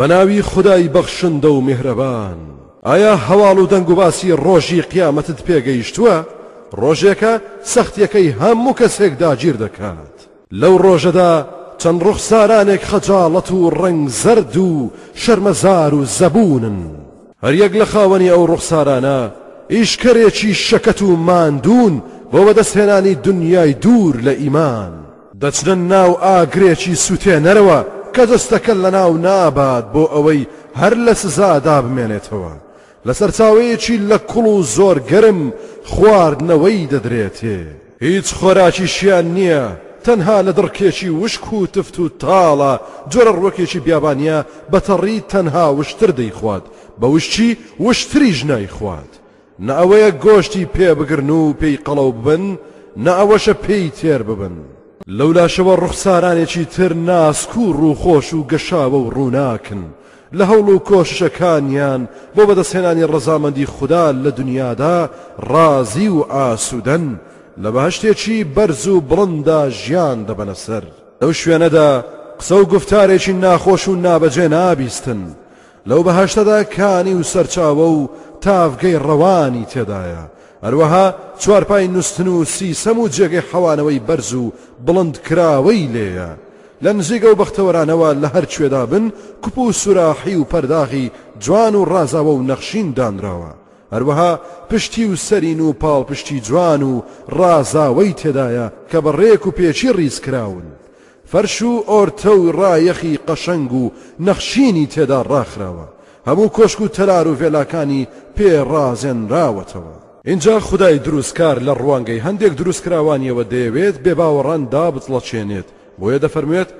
بە ناوی خودای بەخشندە و میهرەبان. ئایا هەواڵ و دەنگوباسی ڕۆژی قیامەتت پێگەیشتووە، ڕۆژێکە سەختییەکەی هەموو کەسێک داگیر دەکات. لەو ڕۆژەدا چەند ڕوخسارانێک خەجاڵەت و ڕەنگ زەرد و شەرمەزار و زەبوونن. هەریەک لە خاوەنی ئەو ڕوخسارانە ئیشکەرێکی شەکەت و ماندوون بۆ بەدەستهێنانی دونیای دوور لە ئیمان. دەچنە ناو ئاگرێکی سوتێنەرەوە کە جەستەکە لەناو نابات بۆ ئەوەی هەر لە سزادا بمێنێتەوە، لە سەرچاوەیەکی لە کوڵ و زۆر گەرم خواردنەوەی دەدرێتێ. هیچ خۆراکیشیان نییە، تەنها لە دڕکێکی وشک و تفت و تاڵە، جۆرە ڕوەکێکی بیابانییە بە تەڕی تەنها وشتر دەیخوات، بە وشکی وشتریش نایخوات. نە ئەوەیە گۆشتی پێ بگرن و پێی قەڵەو ببن، نە ئەوەشە پێی تێر ببن. لەولاشەوە ڕوخسارانێکی تر ناسک و ڕووخۆش و گەشاوە و ڕووناکن لە هەوڵ و کۆششەکانیان بۆ بەدەستهێنانی ڕەزامەندی خودا لە دونیادا ڕازی و ئاسوودەن، لە بەهەشتێکی بەرز و بڵنددا ژیان دەبەنە سەر. لەو شوێنەدا قسە و گوفتارێکی ناخۆش و نابەجێ نابیستن، لەو بەهەشتەدا کانی و سەرچاوە و تاڤگەی ڕەوانی تێدایە، هەروەها چوارپای نوستن و سیسەم و جێگەی حەوانەوەی بەرز و بڵند کراوەی لێیە. لە نزیگە و بەختەوەرانەوە لە هەر کوێدا بن کوپ و سوراحی و پەرداغی جوان و ڕازاوە و نەخشین دانراوە، هەروەها پشتی و سەرین و پاڵپشتی جوان و ڕازاوەی تێدایە کە بە ڕێک و پێچی ڕیز کراون. فەرش و ئۆرتە و ڕایەخی قەشەنگ و نەخشینی تێدا ڕاخراوە، هەموو کۆشک و تەلار و ڤێلاکانی پێ ڕازێنراوەتەوە. ئینجا خودای دروستکار لە ڕوانگەی هەندێک دروستکراوانییەوە دەیەوێت بێباوەڕان دابتڵەچێنێت، بۆیە دەفەرموێت،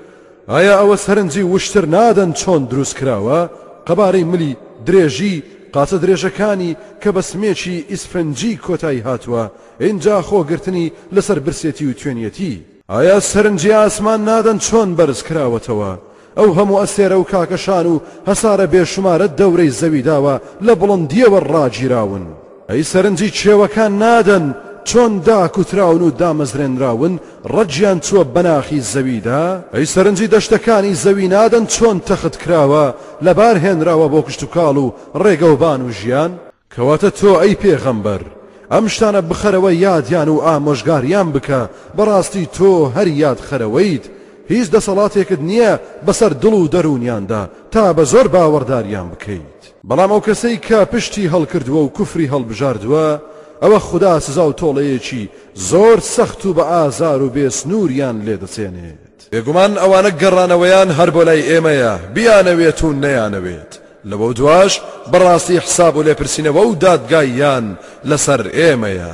ئایا ئەوە سەرنجی وشتر نادەن چۆن دروستکراوە، قەبارەی ملی، درێژی، قاچە درێژەکانی، کە بە سمێکی ئیسفنجی کۆتایی هاتووە، ئینجا خۆگرتنی لەسەر برسێتی و توێنیەتی. ئایا سەرنجی ئاسمان نادەن چۆن بەرز کراوەتەوە؟ ئەو هەموو ئەستێرە و کاکەشان و هەسارە بێ شومارە دەورەی زەوی داوە لە بڵندییەوە ڕاگیراون. ئەی سەرنجی کێوەکان نادەن چۆن داکوتراون و دامەزرێنراون، ڕەگیان چووە بە ناخی زەویدا؟ ئەی سەرنجی دەشتەکانی زەوی نادەن چۆن تەخت کراوە، لەبار هێنراوە بۆ کشتوکاڵ و ڕێگەوبان و ژیان؟ کەواتە تۆ ئەی پێغەمبەر ئەم شتانە بخەرەوە یادیان و ئامۆژگاریان بکە، بەڕاستی تۆ هەر یادخەرەوەیت، هیچ دەسەڵاتێکت نییە بەسەر دڵ و دەروونیاندا تا بە زۆر باوەڕداریان بکەیت. بەڵام ئەو کەسەی کە پشتی هەڵکردووە و کوفری هەڵبژاردووە، ئەوە خودا سزا و تۆڵەیەکی زۆر سەخت و بە ئازار و بێ سنووریان لێ دەچێنێت. بێگومان ئەوانە گەڕانەوەیان هەر بۆ لای ئێمەیە، بیانەوێت و نەیانەوێت، لەوەودواش بەڕاستی حساب و لێپرسینەوە و دادگاییان لەسەر ئێمەیە.